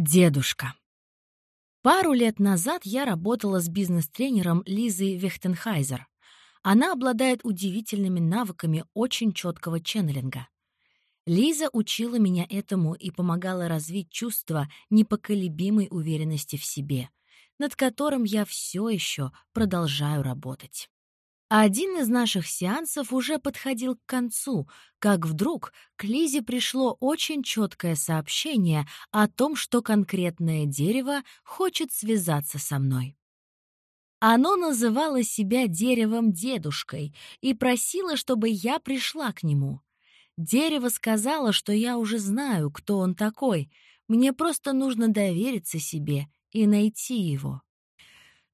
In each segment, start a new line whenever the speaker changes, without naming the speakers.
Дедушка. Пару лет назад я работала с бизнес-тренером Лизой Вехтенхайзер. Она обладает удивительными навыками очень четкого ченнелинга. Лиза учила меня этому и помогала развить чувство непоколебимой уверенности в себе, над которым я все еще продолжаю работать. Один из наших сеансов уже подходил к концу, как вдруг к Лизе пришло очень четкое сообщение о том, что конкретное дерево хочет связаться со мной. Оно называло себя деревом-дедушкой и просило, чтобы я пришла к нему. Дерево сказало, что я уже знаю, кто он такой, мне просто нужно довериться себе и найти его.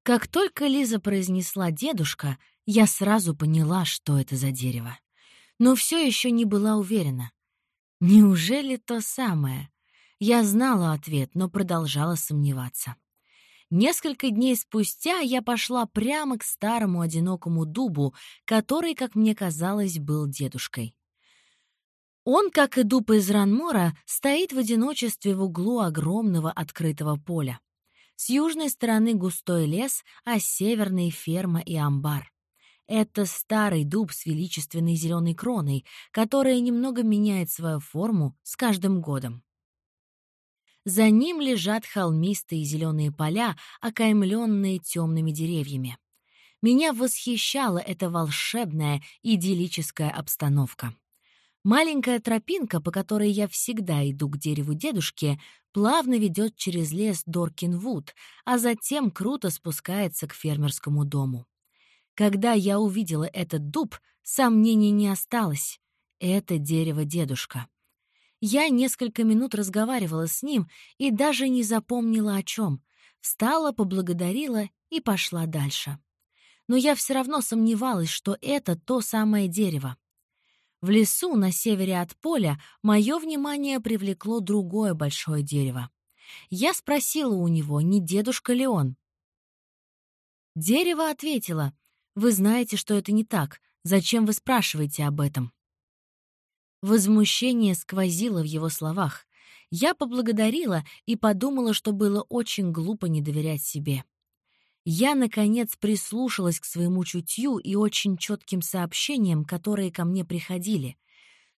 Как только Лиза произнесла «дедушка», я сразу поняла, что это за дерево. Но все еще не была уверена. Неужели то самое? Я знала ответ, но продолжала сомневаться. Несколько дней спустя я пошла прямо к старому одинокому дубу, который, как мне казалось, был дедушкой. Он, как и дуб из Ранмора, стоит в одиночестве в углу огромного открытого поля. С южной стороны густой лес, а с северной — ферма и амбар. Это старый дуб с величественной зеленой кроной, которая немного меняет свою форму с каждым годом. За ним лежат холмистые зеленые поля, окаймленные темными деревьями. Меня восхищала эта волшебная, идиллическая обстановка. Маленькая тропинка, по которой я всегда иду к дереву дедушки, плавно ведет через лес Доркинвуд, а затем круто спускается к фермерскому дому. Когда я увидела этот дуб, сомнений не осталось. Это дерево дедушка. Я несколько минут разговаривала с ним и даже не запомнила о чем. Встала, поблагодарила и пошла дальше. Но я все равно сомневалась, что это то самое дерево. В лесу на севере от поля мое внимание привлекло другое большое дерево. Я спросила у него, не дедушка ли он. Дерево ответило, вы знаете, что это не так. Зачем вы спрашиваете об этом?» Возмущение сквозило в его словах. Я поблагодарила и подумала, что было очень глупо не доверять себе. Я, наконец, прислушалась к своему чутью и очень четким сообщениям, которые ко мне приходили.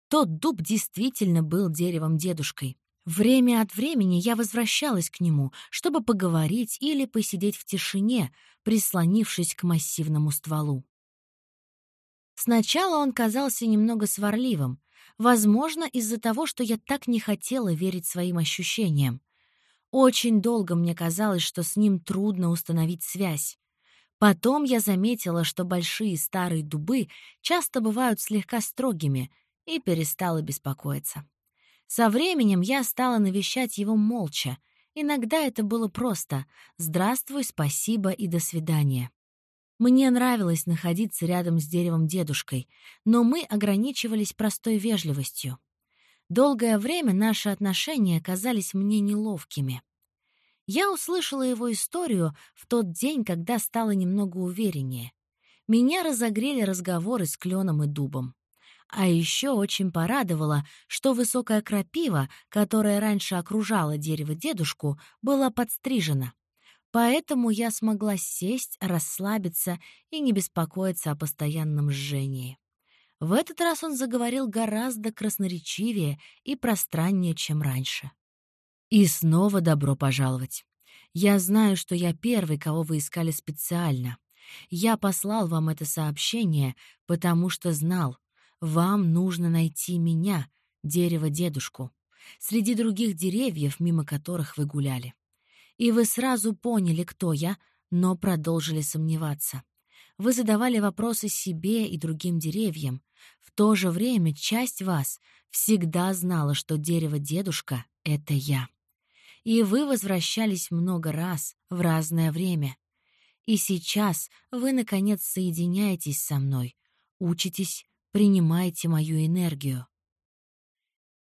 Тот дуб действительно был деревом-дедушкой. Время от времени я возвращалась к нему, чтобы поговорить или посидеть в тишине, прислонившись к массивному стволу. Сначала он казался немного сварливым, возможно, из-за того, что я так не хотела верить своим ощущениям. Очень долго мне казалось, что с ним трудно установить связь. Потом я заметила, что большие старые дубы часто бывают слегка строгими, и перестала беспокоиться. Со временем я стала навещать его молча. Иногда это было просто «здравствуй, спасибо и до свидания». Мне нравилось находиться рядом с деревом дедушкой, но мы ограничивались простой вежливостью. Долгое время наши отношения казались мне неловкими. Я услышала его историю в тот день, когда стала немного увереннее. Меня разогрели разговоры с кленом и дубом. А еще очень порадовало, что высокая крапива, которая раньше окружала дерево дедушку, была подстрижена. Поэтому я смогла сесть, расслабиться и не беспокоиться о постоянном жжении. В этот раз он заговорил гораздо красноречивее и пространнее, чем раньше. И снова добро пожаловать. Я знаю, что я первый, кого вы искали специально. Я послал вам это сообщение, потому что знал, вам нужно найти меня, дерево-дедушку, среди других деревьев, мимо которых вы гуляли. И вы сразу поняли, кто я, но продолжили сомневаться. Вы задавали вопросы себе и другим деревьям. В то же время часть вас всегда знала, что дерево-дедушка — это я. И вы возвращались много раз, в разное время. И сейчас вы, наконец, соединяетесь со мной, учитесь, принимайте мою энергию.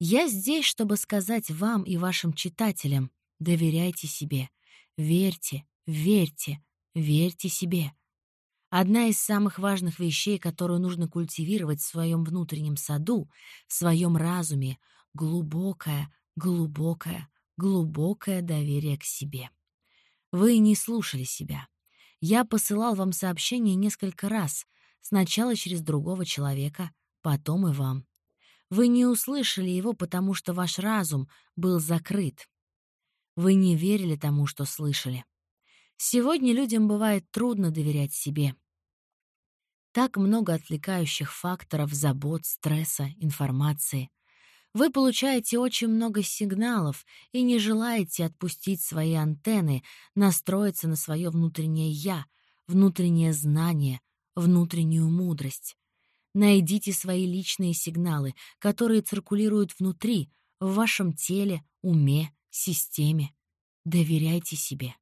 Я здесь, чтобы сказать вам и вашим читателям, доверяйте себе, верьте, верьте, верьте себе. Одна из самых важных вещей, которую нужно культивировать в своем внутреннем саду, в своем разуме, глубокая, глубокая, глубокое доверие к себе. Вы не слушали себя. Я посылал вам сообщение несколько раз, сначала через другого человека, потом и вам. Вы не услышали его, потому что ваш разум был закрыт. Вы не верили тому, что слышали. Сегодня людям бывает трудно доверять себе. Так много отвлекающих факторов, забот, стресса, информации. Вы получаете очень много сигналов и не желаете отпустить свои антенны, настроиться на свое внутреннее «я», внутреннее знание, внутреннюю мудрость. Найдите свои личные сигналы, которые циркулируют внутри, в вашем теле, уме, системе. Доверяйте себе.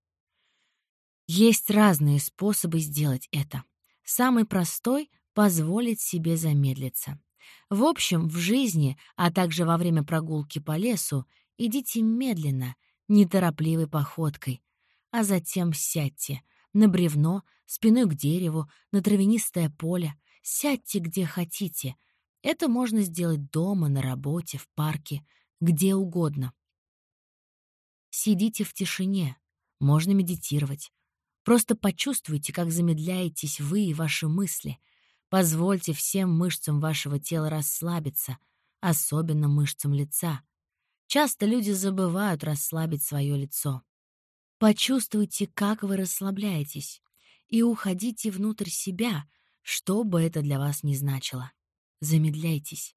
Есть разные способы сделать это. Самый простой — позволить себе замедлиться. В общем, в жизни, а также во время прогулки по лесу, идите медленно, неторопливой походкой, а затем сядьте на бревно, спиной к дереву, на травянистое поле, сядьте где хотите. Это можно сделать дома, на работе, в парке, где угодно. Сидите в тишине, можно медитировать. Просто почувствуйте, как замедляетесь вы и ваши мысли — Позвольте всем мышцам вашего тела расслабиться, особенно мышцам лица. Часто люди забывают расслабить свое лицо. Почувствуйте, как вы расслабляетесь, и уходите внутрь себя, что бы это для вас ни значило. Замедляйтесь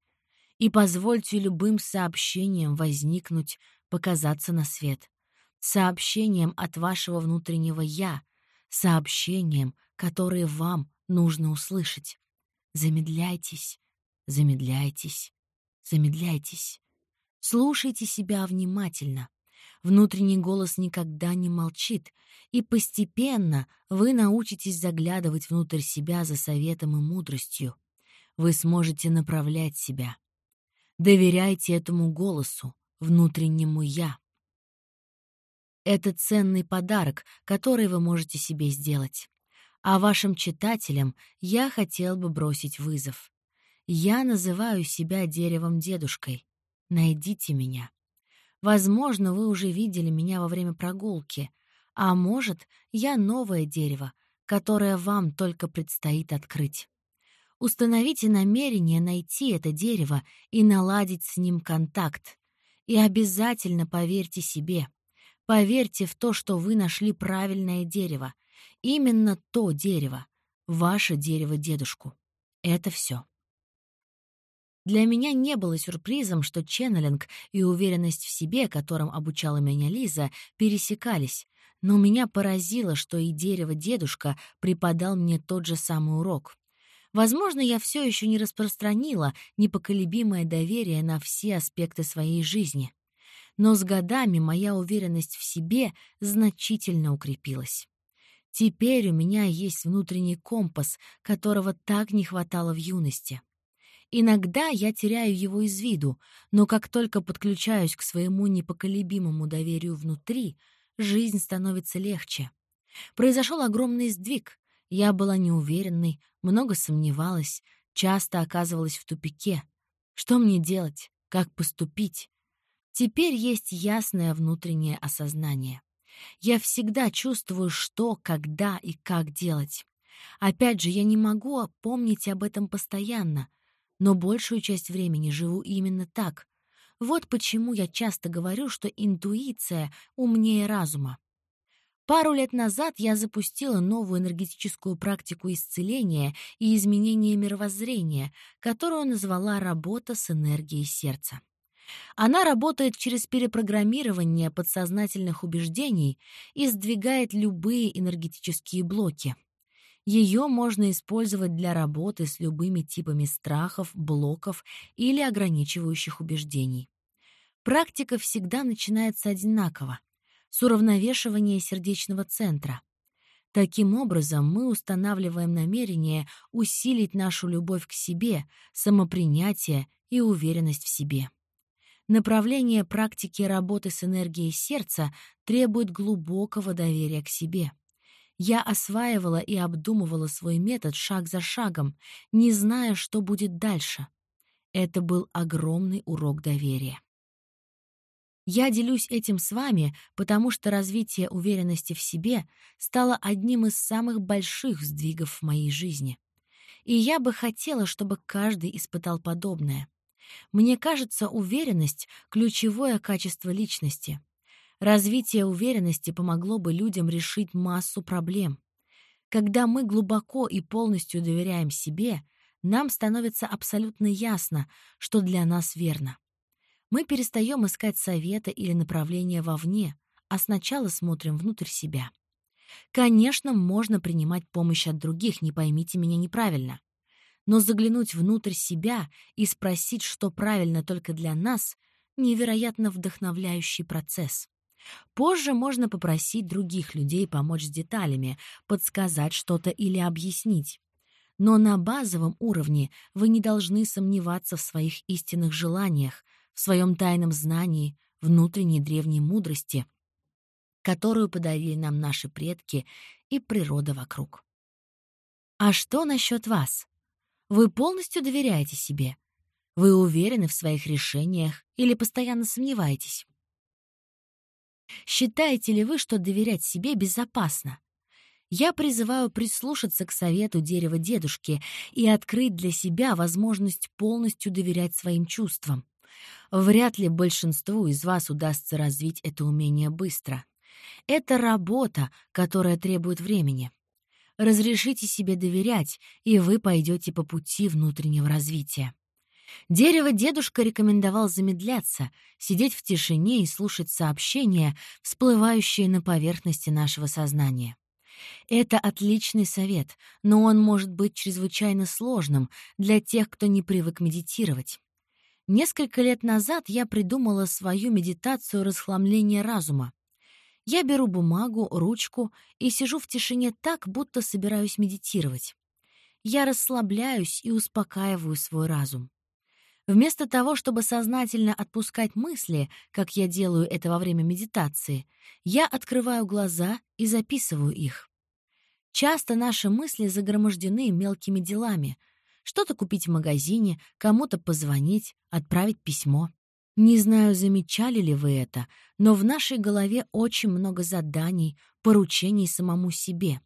и позвольте любым сообщениям возникнуть, показаться на свет. Сообщениям от вашего внутреннего «я», сообщениям, которые вам нужно услышать. Замедляйтесь, замедляйтесь, замедляйтесь. Слушайте себя внимательно. Внутренний голос никогда не молчит, и постепенно вы научитесь заглядывать внутрь себя за советом и мудростью. Вы сможете направлять себя. Доверяйте этому голосу, внутреннему «я». Это ценный подарок, который вы можете себе сделать. А вашим читателям я хотел бы бросить вызов. Я называю себя деревом-дедушкой. Найдите меня. Возможно, вы уже видели меня во время прогулки, а может, я новое дерево, которое вам только предстоит открыть. Установите намерение найти это дерево и наладить с ним контакт. И обязательно поверьте себе. Поверьте в то, что вы нашли правильное дерево, Именно то дерево, ваше дерево-дедушку. Это все. Для меня не было сюрпризом, что ченнелинг и уверенность в себе, которым обучала меня Лиза, пересекались, но меня поразило, что и дерево-дедушка преподал мне тот же самый урок. Возможно, я все еще не распространила непоколебимое доверие на все аспекты своей жизни. Но с годами моя уверенность в себе значительно укрепилась. Теперь у меня есть внутренний компас, которого так не хватало в юности. Иногда я теряю его из виду, но как только подключаюсь к своему непоколебимому доверию внутри, жизнь становится легче. Произошел огромный сдвиг. Я была неуверенной, много сомневалась, часто оказывалась в тупике. Что мне делать? Как поступить? Теперь есть ясное внутреннее осознание. Я всегда чувствую, что, когда и как делать. Опять же, я не могу помнить об этом постоянно, но большую часть времени живу именно так. Вот почему я часто говорю, что интуиция умнее разума. Пару лет назад я запустила новую энергетическую практику исцеления и изменения мировоззрения, которую назвала «Работа с энергией сердца». Она работает через перепрограммирование подсознательных убеждений и сдвигает любые энергетические блоки. Ее можно использовать для работы с любыми типами страхов, блоков или ограничивающих убеждений. Практика всегда начинается одинаково — с уравновешивания сердечного центра. Таким образом, мы устанавливаем намерение усилить нашу любовь к себе, самопринятие и уверенность в себе. Направление практики работы с энергией сердца требует глубокого доверия к себе. Я осваивала и обдумывала свой метод шаг за шагом, не зная, что будет дальше. Это был огромный урок доверия. Я делюсь этим с вами, потому что развитие уверенности в себе стало одним из самых больших сдвигов в моей жизни. И я бы хотела, чтобы каждый испытал подобное. Мне кажется, уверенность — ключевое качество личности. Развитие уверенности помогло бы людям решить массу проблем. Когда мы глубоко и полностью доверяем себе, нам становится абсолютно ясно, что для нас верно. Мы перестаем искать совета или направления вовне, а сначала смотрим внутрь себя. Конечно, можно принимать помощь от других, не поймите меня неправильно. Но заглянуть внутрь себя и спросить, что правильно только для нас — невероятно вдохновляющий процесс. Позже можно попросить других людей помочь с деталями, подсказать что-то или объяснить. Но на базовом уровне вы не должны сомневаться в своих истинных желаниях, в своем тайном знании, внутренней древней мудрости, которую подарили нам наши предки и природа вокруг. А что насчет вас? Вы полностью доверяете себе? Вы уверены в своих решениях или постоянно сомневаетесь? Считаете ли вы, что доверять себе безопасно? Я призываю прислушаться к совету дерева дедушки и открыть для себя возможность полностью доверять своим чувствам. Вряд ли большинству из вас удастся развить это умение быстро. Это работа, которая требует времени. Разрешите себе доверять, и вы пойдете по пути внутреннего развития. Дерево дедушка рекомендовал замедляться, сидеть в тишине и слушать сообщения, всплывающие на поверхности нашего сознания. Это отличный совет, но он может быть чрезвычайно сложным для тех, кто не привык медитировать. Несколько лет назад я придумала свою медитацию расхламления разума. Я беру бумагу, ручку и сижу в тишине так, будто собираюсь медитировать. Я расслабляюсь и успокаиваю свой разум. Вместо того, чтобы сознательно отпускать мысли, как я делаю это во время медитации, я открываю глаза и записываю их. Часто наши мысли загромождены мелкими делами. Что-то купить в магазине, кому-то позвонить, отправить письмо. Не знаю, замечали ли вы это, но в нашей голове очень много заданий, поручений самому себе.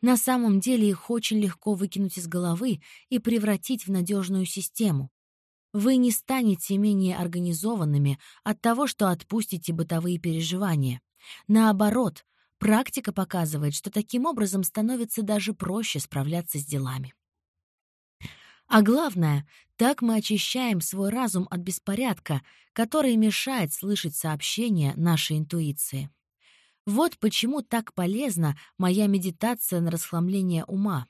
На самом деле их очень легко выкинуть из головы и превратить в надежную систему. Вы не станете менее организованными от того, что отпустите бытовые переживания. Наоборот, практика показывает, что таким образом становится даже проще справляться с делами. А главное, так мы очищаем свой разум от беспорядка, который мешает слышать сообщения нашей интуиции. Вот почему так полезна моя медитация на расхламление ума.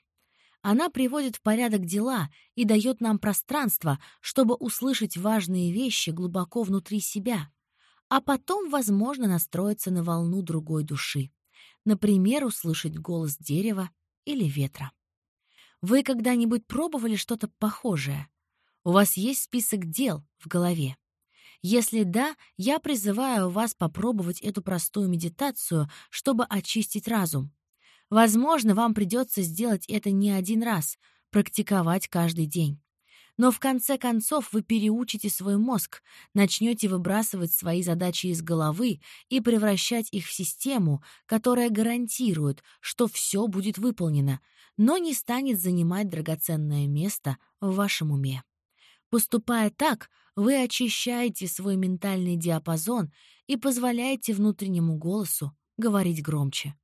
Она приводит в порядок дела и дает нам пространство, чтобы услышать важные вещи глубоко внутри себя, а потом, возможно, настроиться на волну другой души. Например, услышать голос дерева или ветра. Вы когда-нибудь пробовали что-то похожее? У вас есть список дел в голове? Если да, я призываю вас попробовать эту простую медитацию, чтобы очистить разум. Возможно, вам придется сделать это не один раз, практиковать каждый день. Но в конце концов вы переучите свой мозг, начнете выбрасывать свои задачи из головы и превращать их в систему, которая гарантирует, что все будет выполнено, но не станет занимать драгоценное место в вашем уме. Поступая так, вы очищаете свой ментальный диапазон и позволяете внутреннему голосу говорить громче.